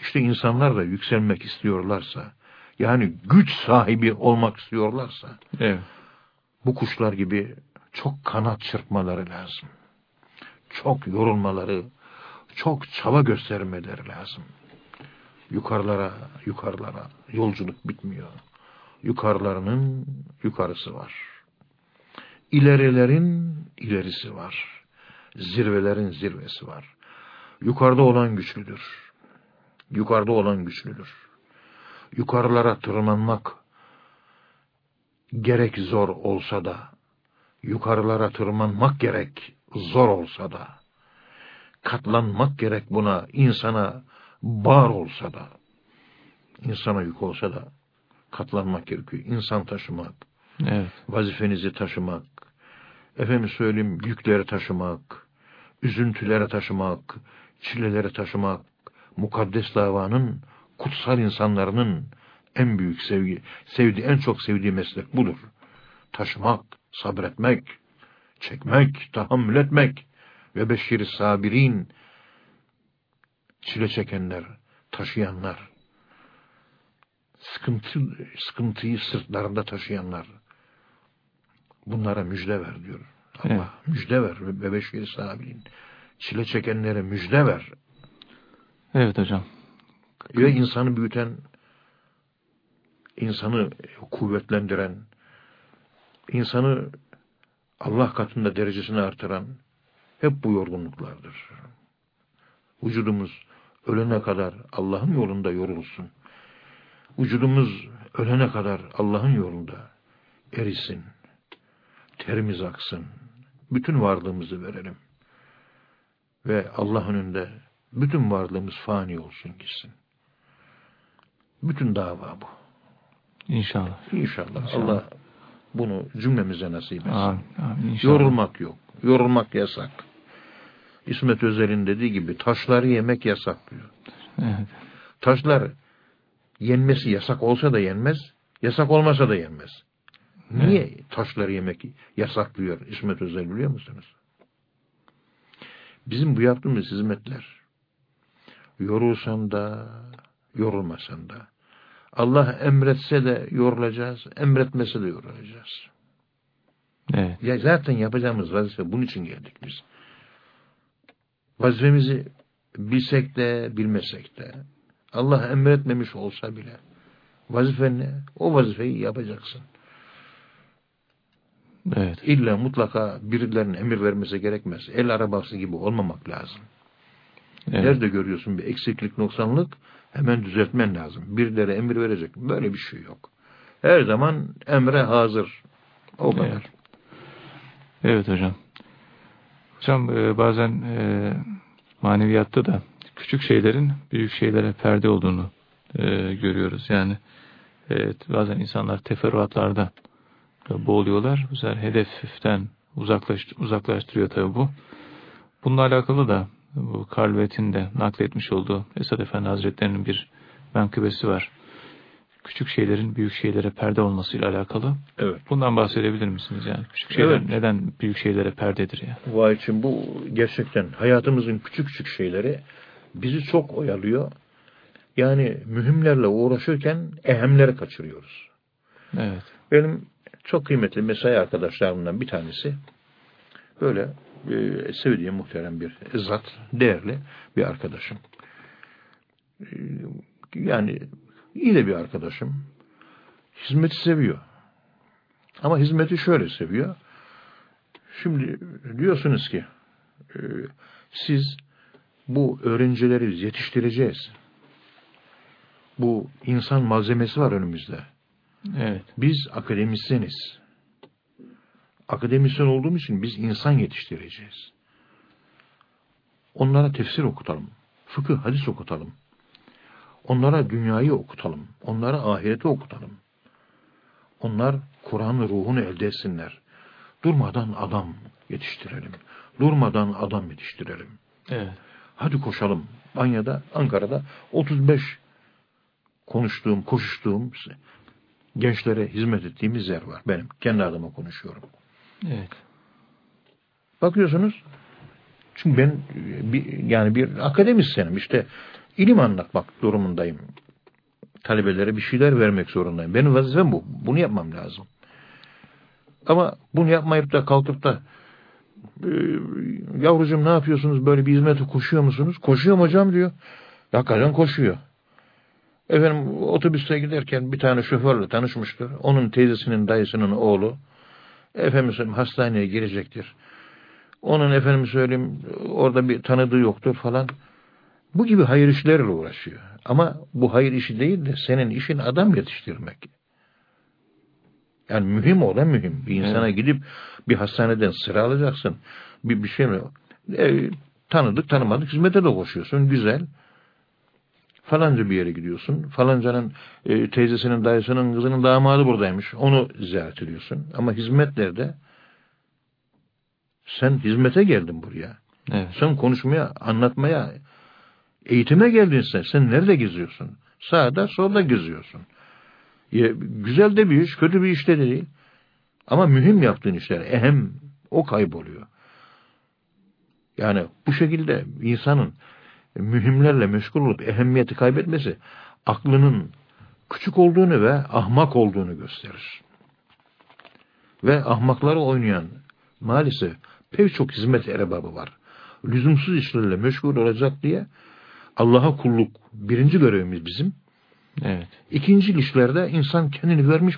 Speaker 2: İşte insanlar da yükselmek istiyorlarsa, yani güç sahibi olmak istiyorlarsa,
Speaker 1: evet.
Speaker 2: bu kuşlar gibi çok kanat çırpmaları lazım. Çok yorulmaları, çok çaba göstermeleri lazım. Yukarılara, yukarılara yolculuk bitmiyor. Yukarılarının yukarısı var. İlerilerin ilerisi var. Zirvelerin zirvesi var. Yukarıda olan güçlüdür. Yukarıda olan güçlüdür. Yukarılara tırmanmak gerek zor olsa da, yukarılara tırmanmak gerek zor olsa da, katlanmak gerek buna insana bağır olsa da, insana yük olsa da katlanmak gerekiyor. İnsan taşımak,
Speaker 1: evet.
Speaker 2: vazifenizi taşımak, efendim söyleyeyim yükleri taşımak, üzüntülere taşımak, çileleri taşımak, mukaddes davanın kutsal insanlarının en büyük sevgi, sevdiği, en çok sevdiği meslek budur. Taşımak, sabretmek, çekmek, tahammül etmek ve beşir sabirin, çile çekenler, taşıyanlar, sıkıntı, sıkıntıyı sırtlarında taşıyanlar, bunlara müjde ver diyor. Allah evet. müjde ver ve beşir sabirin. Çile çekenlere müjde ver.
Speaker 1: Evet hocam.
Speaker 2: Ve insanı büyüten, insanı kuvvetlendiren, insanı Allah katında derecesini artıran hep bu yorgunluklardır. Vücudumuz ölene kadar Allah'ın yolunda yorulsun. Vücudumuz ölene kadar Allah'ın yolunda erisin. Terimiz aksın. Bütün varlığımızı verelim. Ve Allah önünde bütün varlığımız fani olsun gitsin. Bütün dava bu.
Speaker 1: İnşallah.
Speaker 2: İnşallah. İnşallah. Allah bunu cümlemize nasip etsin.
Speaker 1: Amin. Amin.
Speaker 2: Yorulmak yok. Yorulmak yasak. İsmet Özel'in dediği gibi taşları yemek yasak diyor.
Speaker 1: Evet.
Speaker 2: Taşlar yenmesi yasak olsa da yenmez, yasak olmasa da yenmez. Niye evet. taşları yemek yasaklıyor İsmet Özel biliyor musunuz? Bizim bu yaptığımız hizmetler yorulsan da, yorulmasan da. Allah emretse de yorulacağız, emretmese de yorulacağız.
Speaker 1: Evet.
Speaker 2: Ya zaten yapacağımız vazife bunun için geldik biz. Vazifemizi bilsek de bilmesek de Allah emretmemiş olsa bile vazifen ne? O vazifeyi yapacaksın.
Speaker 1: Evet.
Speaker 2: İlla mutlaka birilerinin emir vermesi gerekmez. El arabası gibi olmamak lazım. Evet. Nerede görüyorsun bir eksiklik, noksanlık? Hemen düzeltmen lazım. Birileri emir verecek. Böyle bir şey yok. Her zaman emre hazır. O kadar.
Speaker 1: Evet, evet hocam. Hocam e, bazen e, maneviyatta da küçük şeylerin büyük şeylere perde olduğunu e, görüyoruz. Yani evet, bazen insanlar teferruatlarda boğuluyorlar. Bu sefer hedeften uzaklaş, uzaklaştırıyor tabi bu. Bununla alakalı da bu Karl de nakletmiş olduğu Esad Efendi Hazretleri'nin bir menkıbesi var. Küçük şeylerin büyük şeylere perde olmasıyla alakalı.
Speaker 2: Evet.
Speaker 1: Bundan bahsedebilir misiniz yani? Küçük şeyler
Speaker 2: evet.
Speaker 1: neden büyük şeylere perdedir ya?
Speaker 2: Yani? Vay için bu gerçekten hayatımızın küçük küçük şeyleri bizi çok oyalıyor. Yani mühimlerle uğraşırken ehemleri kaçırıyoruz.
Speaker 1: Evet.
Speaker 2: Benim çok kıymetli mesai arkadaşlarımdan bir tanesi böyle e, sevdiğim muhterem bir zat, değerli bir arkadaşım. E, yani iyi de bir arkadaşım. Hizmeti seviyor. Ama hizmeti şöyle seviyor. Şimdi diyorsunuz ki e, siz bu öğrencileri yetiştireceğiz. Bu insan malzemesi var önümüzde.
Speaker 1: Evet.
Speaker 2: Biz akademisyeniz. Akademisyen olduğumuz için biz insan yetiştireceğiz. Onlara tefsir okutalım. Fıkıh, hadis okutalım. Onlara dünyayı okutalım. Onlara ahireti okutalım. Onlar Kur'an'ın ruhunu elde etsinler. Durmadan adam yetiştirelim. Durmadan adam yetiştirelim.
Speaker 1: Evet.
Speaker 2: Hadi koşalım. Banya'da, Ankara'da 35 konuştuğum, koşuştuğum gençlere hizmet ettiğimiz yer var. Benim kendi adıma konuşuyorum.
Speaker 1: Evet.
Speaker 2: Bakıyorsunuz çünkü ben bir, yani bir akademisyenim işte ilim anlatmak durumundayım. Talebelere bir şeyler vermek zorundayım. Benim vazifem bu. Bunu yapmam lazım. Ama bunu yapmayıp da kalkıp da e, yavrucuğum ne yapıyorsunuz böyle bir hizmete koşuyor musunuz? Koşuyorum hocam diyor. Hakikaten koşuyor. Efendim otobüste giderken bir tane şoförle tanışmıştır. Onun teyzesinin dayısının oğlu. Efendim hastaneye girecektir. Onun efendim söyleyeyim orada bir tanıdığı yoktur falan. Bu gibi hayır işlerle uğraşıyor. Ama bu hayır işi değil de senin işin adam yetiştirmek. Yani mühim olan mühim. Bir insana evet. gidip bir hastaneden sıra alacaksın. Bir, bir şey mi? E, tanıdık tanımadık hizmete de koşuyorsun. Güzel. Falanca bir yere gidiyorsun. Falancanın e, teyzesinin, dayısının, kızının damadı buradaymış. Onu ziyaret ediyorsun. Ama hizmetlerde sen hizmete geldin buraya.
Speaker 1: Evet.
Speaker 2: Sen konuşmaya, anlatmaya, eğitime geldin sen. Sen nerede geziyorsun? Sağda, solda geziyorsun. Ya, güzel de bir iş, kötü bir iş de değil. Ama mühim yaptığın işler, ehem, o kayboluyor. Yani bu şekilde insanın mühimlerle meşgul olup ehemmiyeti kaybetmesi aklının küçük olduğunu ve ahmak olduğunu gösterir. Ve ahmakları oynayan maalesef pek çok hizmet erbabı var. Lüzumsuz işlerle meşgul olacak diye Allah'a kulluk birinci görevimiz bizim.
Speaker 1: Evet.
Speaker 2: İkinci işlerde insan kendini vermiş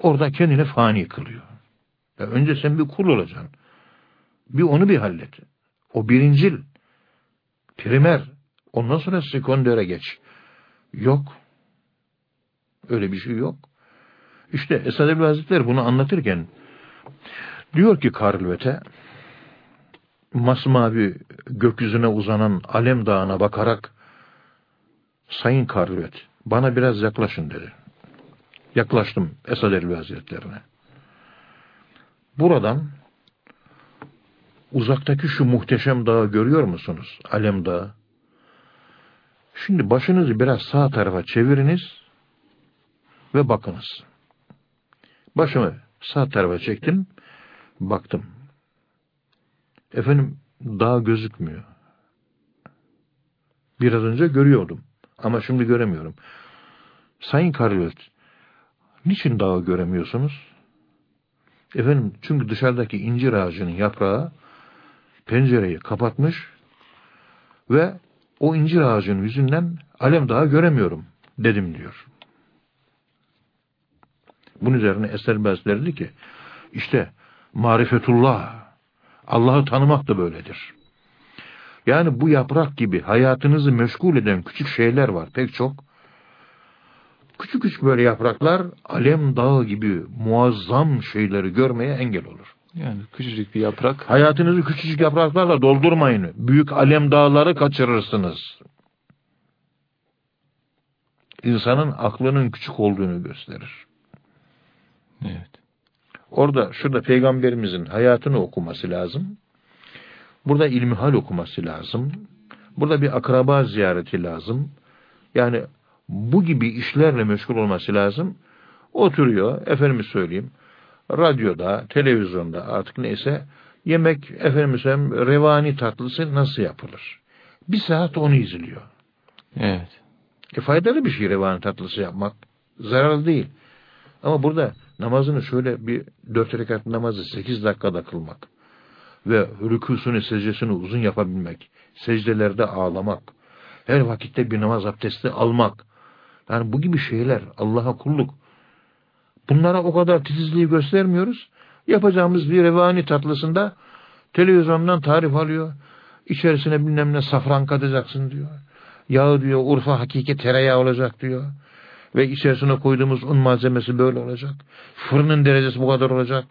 Speaker 2: orada kendini fani kılıyor. Ya önce sen bir kul olacaksın. Bir onu bir hallet. O birincil primer. Ondan sonra sekondere geç. Yok. Öyle bir şey yok. İşte Esad Ebru Hazretleri bunu anlatırken diyor ki Karlvet'e masmavi gökyüzüne uzanan Alem Dağı'na bakarak Sayın Karlvet bana biraz yaklaşın dedi. Yaklaştım Esad Erbil Hazretlerine. Buradan uzaktaki şu muhteşem dağı görüyor musunuz? Alem Dağı. Şimdi başınızı biraz sağ tarafa çeviriniz ve bakınız. Başımı sağ tarafa çektim, baktım. Efendim dağ gözükmüyor. Biraz önce görüyordum ama şimdi göremiyorum. Sayın Karlöt, niçin dağı göremiyorsunuz? Efendim çünkü dışarıdaki incir ağacının yaprağı pencereyi kapatmış ve o incir ağacının yüzünden alem daha göremiyorum dedim diyor. Bunun üzerine Eser Bezler dedi ki işte marifetullah Allah'ı tanımak da böyledir. Yani bu yaprak gibi hayatınızı meşgul eden küçük şeyler var pek çok. Küçük küçük böyle yapraklar alem dağı gibi muazzam şeyleri görmeye engel olur.
Speaker 1: Yani küçücük bir yaprak.
Speaker 2: Hayatınızı küçücük yapraklarla doldurmayın. Büyük alem dağları kaçırırsınız. İnsanın aklının küçük olduğunu gösterir.
Speaker 1: Evet.
Speaker 2: Orada şurada peygamberimizin hayatını okuması lazım. Burada ilmihal okuması lazım. Burada bir akraba ziyareti lazım. Yani bu gibi işlerle meşgul olması lazım. Oturuyor, efendim söyleyeyim, radyoda, televizyonda artık neyse, yemek, efendim söyleyeyim, revani tatlısı nasıl yapılır? Bir saat onu izliyor.
Speaker 1: Evet.
Speaker 2: E faydalı bir şey revani tatlısı yapmak. Zararlı değil. Ama burada namazını şöyle bir dört rekat namazı sekiz dakikada kılmak ve rükûsünü, secdesini uzun yapabilmek, secdelerde ağlamak, her vakitte bir namaz abdesti almak, yani bu gibi şeyler Allah'a kulluk. Bunlara o kadar titizliği göstermiyoruz. Yapacağımız bir revani tatlısında televizyondan tarif alıyor. İçerisine bilmem ne safran katacaksın diyor. Yağı diyor Urfa hakiki tereyağı olacak diyor. Ve içerisine koyduğumuz un malzemesi böyle olacak. Fırının derecesi bu kadar olacak.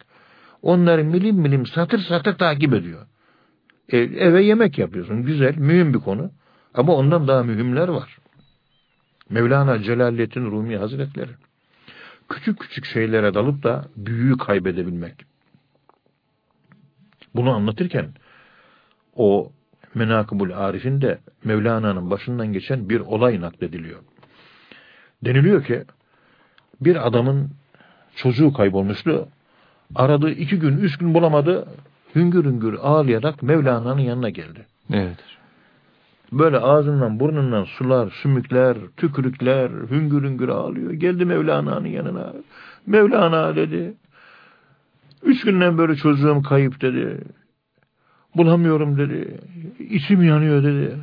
Speaker 2: Onları milim milim satır satır takip ediyor. E, eve yemek yapıyorsun. Güzel, mühim bir konu. Ama ondan daha mühimler var. Mevlana Celaleddin Rumi Hazretleri. Küçük küçük şeylere dalıp da büyüğü kaybedebilmek. Bunu anlatırken o Menakıbul Arif'in de Mevlana'nın başından geçen bir olay naklediliyor. Deniliyor ki bir adamın çocuğu kaybolmuştu. Aradı iki gün, üç gün bulamadı. Hüngür hüngür ağlayarak Mevlana'nın yanına geldi.
Speaker 1: Evet.
Speaker 2: Böyle ağzından burnundan sular, sümükler, tükürükler, hüngür hüngür ağlıyor. Geldi Mevlana'nın yanına. Mevlana dedi. Üç günden böyle çocuğum kayıp dedi. Bulamıyorum dedi. İçim yanıyor dedi.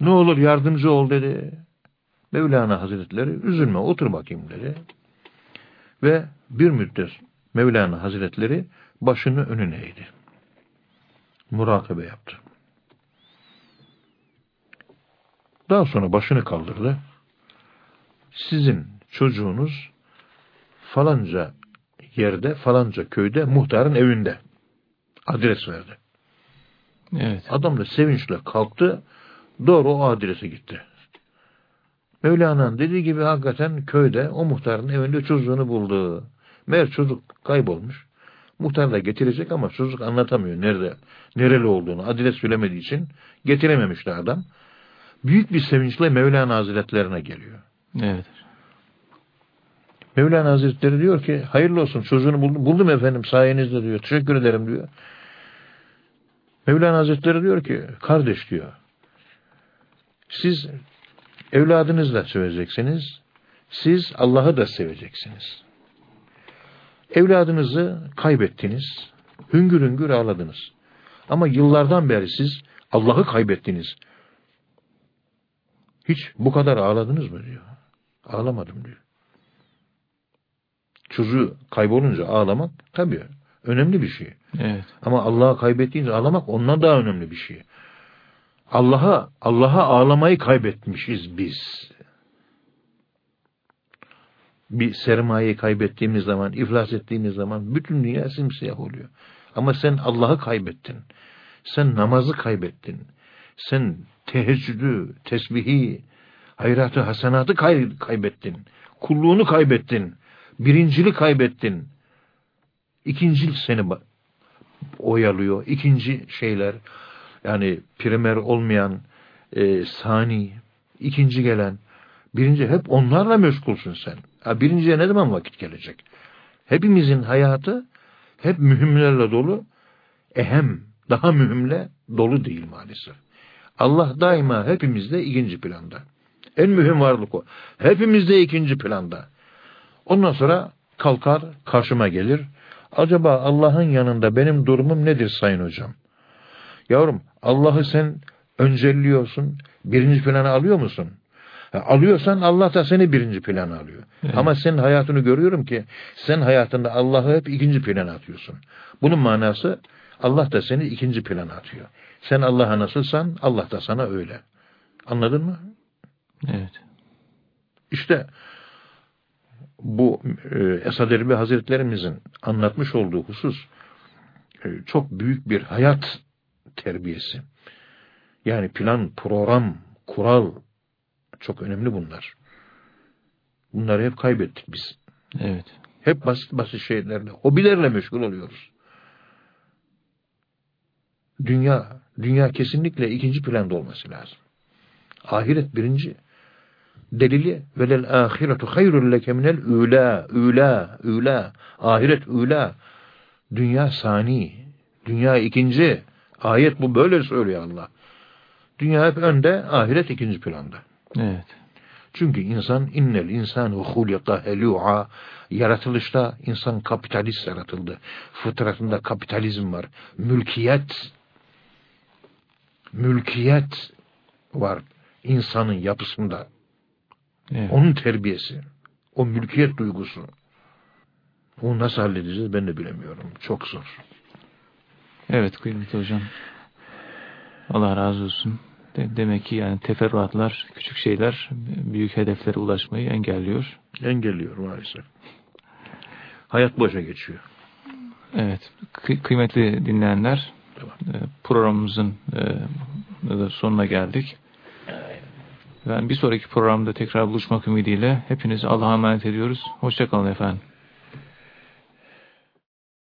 Speaker 2: Ne olur yardımcı ol dedi. Mevlana Hazretleri üzülme otur bakayım dedi. Ve bir müddet Mevlana Hazretleri başını önüne eğdi. Murakabe yaptı. Daha sonra başını kaldırdı. Sizin çocuğunuz falanca yerde, falanca köyde, muhtarın evinde. Adres verdi.
Speaker 1: Evet.
Speaker 2: Adam da sevinçle kalktı, doğru o adrese gitti. Mevlana'nın dediği gibi hakikaten köyde o muhtarın evinde çocuğunu buldu. Meğer çocuk kaybolmuş. Muhtar da getirecek ama çocuk anlatamıyor nerede, nereli olduğunu, adres söylemediği için getirememişti adam büyük bir sevinçle Mevlana Hazretlerine geliyor.
Speaker 1: Evet.
Speaker 2: Mevlana Hazretleri diyor ki hayırlı olsun çocuğunu buldum, buldum efendim sayenizde diyor. Teşekkür ederim diyor. Mevlana Hazretleri diyor ki kardeş diyor. Siz evladınızla seveceksiniz. Siz Allah'ı da seveceksiniz. Evladınızı kaybettiniz. Hüngür hüngür ağladınız. Ama yıllardan beri siz Allah'ı kaybettiniz. Hiç bu kadar ağladınız mı diyor. Ağlamadım diyor. Çocuğu kaybolunca ağlamak tabii önemli bir şey.
Speaker 1: Evet.
Speaker 2: Ama Allah'ı kaybettiğince ağlamak ondan daha önemli bir şey. Allah'a Allah'a ağlamayı kaybetmişiz biz. Bir sermayeyi kaybettiğimiz zaman, iflas ettiğimiz zaman bütün dünya simsiyah oluyor. Ama sen Allah'ı kaybettin. Sen namazı kaybettin. Sen teheccüdü, tesbihi, hayratı, hasenatı kay kaybettin. Kulluğunu kaybettin. Birincili kaybettin. İkincil seni oyalıyor. İkinci şeyler yani primer olmayan e, sani, ikinci gelen, birinci hep onlarla meşgulsün sen. Ha, birinciye ne zaman vakit gelecek? Hepimizin hayatı hep mühimlerle dolu, ehem, daha mühimle dolu değil maalesef. Allah daima hepimizde ikinci planda. En mühim varlık o. Hepimizde ikinci planda. Ondan sonra kalkar karşıma gelir. Acaba Allah'ın yanında benim durumum nedir sayın hocam? Yavrum Allah'ı sen öncelliyorsun. Birinci plana alıyor musun? alıyorsan Allah da seni birinci plana alıyor. Evet. Ama senin hayatını görüyorum ki sen hayatında Allah'ı hep ikinci plana atıyorsun. Bunun manası Allah da seni ikinci plana atıyor. Sen Allah'a nasılsan Allah da sana öyle. Anladın mı?
Speaker 1: Evet.
Speaker 2: İşte bu e, Esad Erbil Hazretlerimizin anlatmış olduğu husus e, çok büyük bir hayat terbiyesi. Yani plan, program, kural çok önemli bunlar. Bunları hep kaybettik biz.
Speaker 1: Evet.
Speaker 2: Hep basit basit şeylerle, hobilerle meşgul oluyoruz. Dünya, dünya kesinlikle ikinci planda olması lazım. Ahiret birinci. Delili velel ahiretu hayrul leke minel üla, üla, üla. Ahiret üla. Dünya sani. Dünya ikinci. Ayet bu böyle söylüyor Allah. Dünya hep önde, ahiret ikinci planda.
Speaker 1: Evet.
Speaker 2: Çünkü insan innel insan hulika helu'a yaratılışta insan kapitalist yaratıldı. Fıtratında kapitalizm var. Mülkiyet mülkiyet var insanın yapısında.
Speaker 1: Evet.
Speaker 2: Onun terbiyesi. O mülkiyet duygusu. Onu nasıl halledeceğiz ben de bilemiyorum. Çok zor.
Speaker 1: Evet kıymetli hocam. Allah razı olsun. De demek ki yani teferruatlar, küçük şeyler büyük hedeflere ulaşmayı engelliyor.
Speaker 2: Engelliyor maalesef. Hayat boşa geçiyor.
Speaker 1: Evet. Kı kıymetli dinleyenler programımızın e, sonuna geldik. Ben bir sonraki programda tekrar buluşmak ümidiyle hepinizi Allah'a emanet ediyoruz. Hoşçakalın efendim.